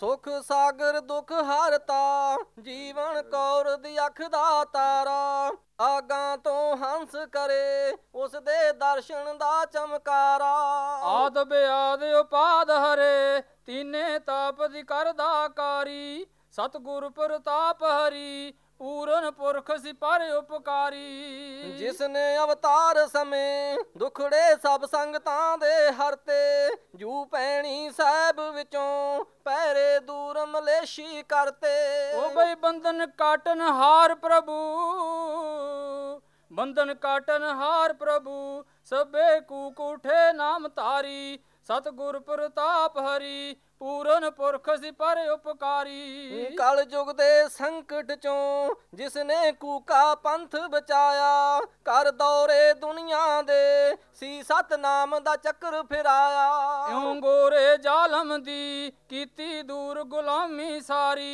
ਸੁਖ ਸਾਗਰ ਦੁਖ ਹਰਤਾ, ਜੀਵਨ ਕੌਰ ਦੀ ਅੱਖ ਦਾ ਤਾਰਾ। ਆਗਾਂ ਤੋਂ ਹੰਸ ਕਰੇ, ਉਸ ਦੇ ਦਰਸ਼ਨ ਦਾ ਚਮਕਾਰਾ। ਆਦ ਬਿਆਦ ਉਪਾਦ ਹਰੇ, ਤੀਨੇ ਤਾਪ ਦੀ ਕਰਦਾ ਕਾਰੀ। ਸਤਿਗੁਰ ਪ੍ਰਤਾਪ ਹਰੀ ਪੂਰਨ ਪੁਰਖ ਸਿਪਰ ਉਪਕਾਰੀ। ਜਿਸ ਨੇ ਅਵਤਾਰ ਸਮੇਂ ਦੁਖੜੇ ਸਭ ਸੰਗਤਾਂ ਦੇ ਹਰਤੇ ਜੂ ਪੈਣੀ ਸਾਹਿਬ ਵਿੱਚੋਂ ਪਹਿਰੇ ਦੂਰ ਮਲੇਸ਼ੀ ਕਰਤੇ ਓ ਬਈ ਬੰਧਨ ਕਾਟਨ ਹਾਰ ਪ੍ਰਭੂ ਬੰਧਨ ਕਾਟਨ ਹਾਰ ਪ੍ਰਭੂ ਸਭੇ ਕੂਕ ਉਠੇ ਨਾਮ ਧਾਰੀ ਸਤਿਗੁਰ ਪ੍ਰਤਾਪ ਹਰੀ ਪੂਰਨ ਪੁਰਖ ਸਿਪਰ ਉਪਕਾਰੀ। ਕਲ ਯੁਗ ਦੇ ਸੰਕਟ ਚੋਂ ਜਿਸ ਨੇ ਕੂਕਾ ਪੰਥ ਬਚਾਇਆ ਕਰ ਦੌਰੇ ਦੁਨੀਆ ਦੇ ਸੀ ਸਤਨਾਮ ਦਾ ਚੱਕਰ ਫਿਰਾਇਆ। ਇਉਂ ਗੋਰੇ ਜ਼ਾਲਮ ਦੀ ਕੀਤੀ ਦੂਰ ਗੁਲਾਮੀ ਸਾਰੀ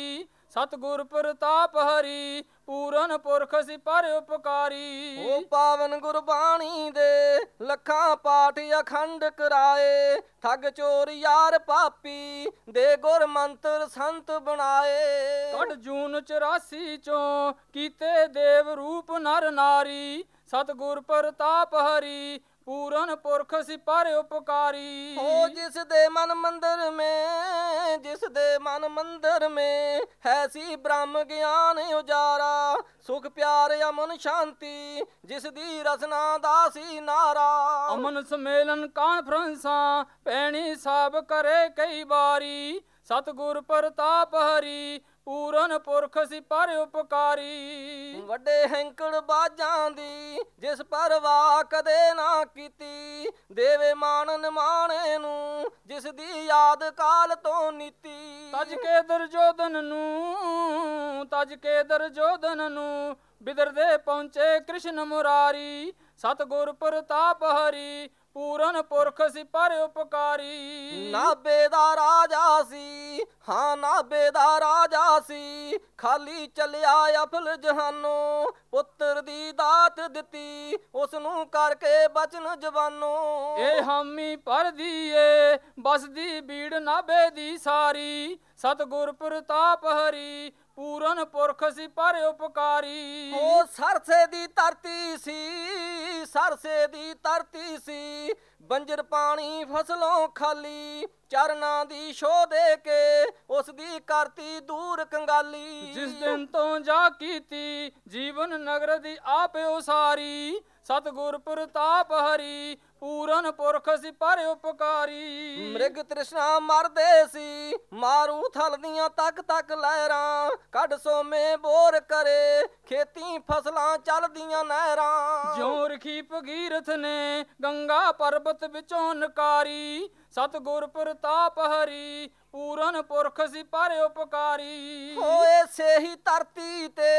ਸਤਿਗੁਰ ਪ੍ਰਤਾਪ ਹਰੀ ਪੂਰਨ ਪੁਰਖ ਸਿਪਰ ਉਪਕਾਰੀ। ਉਹ ਪਾਵਨ ਗੁਰਬਾਣੀ ਦੇ ਲੱਖਾਂ ਪਾਠ ਅਖੰਡ ਕਰਾਏ ਠੱਗ ਚੋਰ ਯਾਰ ਪਾਪੀ ਦੇ ਗੁਰ ਮੰਤਰ ਸੰਤ ਬਣਾਏ। ਕੱਢ ਜੂਨ 84 ਚੋਂ ਕੀਤੇ ਦੇਵ ਰੂਪ ਨਰ ਨਾਰੀ ਸਤਿਗੁਰ ਪ੍ਰਤਾਪ ਹਰੀ ਪੂਰਨ ਪੁਰਖ ਸਿਪਰ ਉਪਕਾਰੀ। ਹੋ ਜਿਸ ਦੇ ਮਨ ਮੰਦਰ ਮੇ ਜਿਸ ਦੇ ਮਨ ਮੰਦਰ ਮੇ ਹੈ ਸੀ ਬ੍ਰਹਮ ਗਿਆਨ ਉਜਾਰਾ। ਸੁਖ ਪਿਆਰ ਅਮਨ ਸ਼ਾਂਤੀ ਜਿਸ ਦੀ ਰਸਨਾ ਦਾ ਸੀ ਨਾਰਾ। ਅਮਨ ਸਮੇਲਨ ਕਾਨਫਰੰਸਾਂ ਪੈਣੀ ਸਾਬ ਕਰੇ ਕਈ ਵਾਰੀ। ਸਤਿਗੁਰ ਪ੍ਰਤਾਪ ਹਰੀ ਪੂਰਨ ਪੁਰਖ ਸਿਪਰ ਉਪਕਾਰੀ। ਵੱਡੇ ਹੈਂਕੜ ਬਾਜਾਂ ਦੀ ਜਿਸ ਪਰਵਾਹ ਕਦੇ ਨਾ ਕੀਤੀ ਦੇਵੇ ਮਾਨ ਨਿਮਾਣੇ ਨੂੰ ਜਿਸ ਦੀ ਯਾਦ ਕਾਲ ਤੋਂ ਨੀਤੀ। ਤਜ ਕੇ ਦਰਜੋਦਨ ਨੂੰ ਤਜ ਕੇ ਦਰਜੋਦਨ ਨੂੰ ਬਿਦਰਦੇ ਪਹੁੰਚੇ ਕ੍ਰਿਸ਼ਨ ਮੁਰਾਰੀ ਸਤਿਗੁਰ ਪ੍ਰਤਾਪ ਹਰੀ ਪੂਰਨ ਪੁਰਖ ਸਿਪਰ ਉਪਕਾਰੀ। ਨਾਬੇ ਦਾ ਰਾਜਾ ਸੀ ਹਾਂ ਨਾਬੇ ਦਾ ਰਾਜਾ ਸੀ। ਖਾਲੀ ਚੱਲਿਆ ਅਫਲ ਜਹਾਨੋਂ ਪੁੱਤਰ ਦੀ ਦਾਤ ਦਿੱਤੀ ਉਸ ਨੂੰ ਕਰਕੇ ਬਚਨ ਜਵਾਨੋਂ। ਇਹ ਹਾਮੀ ਭਰਦੀ ਏ ਬਸਦੀ ਬੀੜ ਨਾਬੇ ਦੀ ਸਾਰੀ। ਸਤਿਗੁਰ ਪ੍ਰਤਾਪ ਹਰੀ ਪੂਰਨ ਪੁਰਖ ਸਿਪਰ ਉਪਕਾਰੀ। ਉਹ ਸਰਸੇ ਦੀ ਧਰਤੀ ਸੀ ਸਰਸੇ ਦੀ ਧਰਤੀ ਸੀ ਬੰਜਰ ਪਾਣੀ ਫਸਲੋਂ ਖਾਲੀ, ਚਰਨਾਂ ਦੀ ਸ਼ੋ ਦੇ ਕੇ ਉਸ ਦੀ ਕਰਤੀ ਦੂਰ ਕੰਗਾਲੀ। ਜਿਸ ਦਿਨ ਤੋਂ ਜਾ ਕੀਤੀ, ਜੀਵਨ ਨਗਰ ਦੀ ਆਪੇ ਉਸਾਰੀ ਸਤਿਗੁਰ ਪ੍ਰਤਾਪ ਹਰੀ ਪੂਰਨ ਪੁਰਖ ਸਿਪਰ ਉਪਕਾਰੀ। ਮ੍ਰਿਗ ਤ੍ਰਿਸ਼ਨਾ ਮਰਦੇ ਸੀ ਮਾਰੂ ਥਲ ਦੀਆਂ ਤੱਕ ਤੱਕ ਲਹਿਰਾਂ ਕੱਢ ਸੋਮੇ ਬੋਰ ਕਰੇ ਖੇਤੀ ਫਸਲਾਂ ਚੱਲਦੀਆਂ ਨਹਿਰਾਂ। ਜਿਉ ਰਖੀ ਭਗੀਰਥ ਨੇ ਗੰਗਾ ਪਰਬਤ ਵਿੱਚੋਂ ਨਕਾਰੀ ਸਤਿਗੁਰ ਪ੍ਰਤਾਪ ਹਰੀ ਪੂਰਨ ਪੁਰਖ ਸਿਪਰ ਉਪਕਾਰੀ। ਹੋਏ ਸੇਹੀ ਧਰਤੀ ਤੇ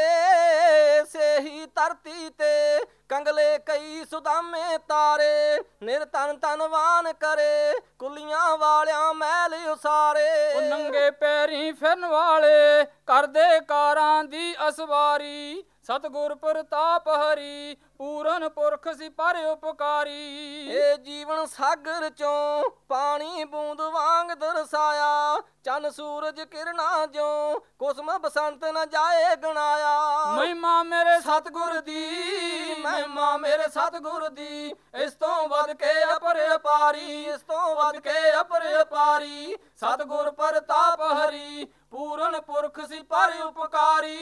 ਧਰਤੀ ਤੇ ਕੰਗਲੇ ਕਈ ਸੁਦਾਮੇ ਤਾਰੇ ਨਿਰਤਨ ਤਨਵਾਨ ਕਰੇ ਕੁਲੀਆਂ ਵਾਲਿਆਂ ਮਹਿਲ ਉਸਾਰੇ। ਉਹ ਨੰਗੇ ਪੈਰੀ ਫਿਰਨ ਵਾਲੇ ਕਰਦੇ ਕਾਰਾਂ ਦੀ ਅਸਵਾਰੀ ਸਤਿਗੁਰ ਪ੍ਰਤਾਪ ਹਰੀ ਪੂਰਨ ਪੁਰਖ ਸਿਪਰ ਉਪਕਾਰੀ। ਇਹ ਜੀਵਨ ਸਾਗਰ ਚੋਂ ਪਾਣੀ ਬੂੰਦ ਵਾਂਗ ਦਰਸਾਇਆ ਚੰਨ ਸੂਰਜ ਕਿਰਨਾਂ ਜੋ ਕੁਸਮ ਬਸੰਤ ਨ ਜਾਏ ਗਣਾਇਆ। ਮਹਿਮਾ ਮੇਰੇ ਸਤਿਗੁਰ ਦੀ ਮਹਿਮਾ ਮੇਰੇ ਸਤਿਗੁਰ ਦੀ ਇਸ ਤੋਂ ਵੱਧ ਕੇ ਅਪਰ ਅਪਾਰੀ ਇਸ ਤੋਂ ਵੱਧ ਕੇ ਅਪਰ ਅਪਾਰੀ। ਸਤਿਗੁਰ ਪ੍ਰਤਾਪ ਹਰੀ ਪੂਰਨ ਪੁਰਖ ਸੀ ਪਰ ਉਪਕਾਰੀ।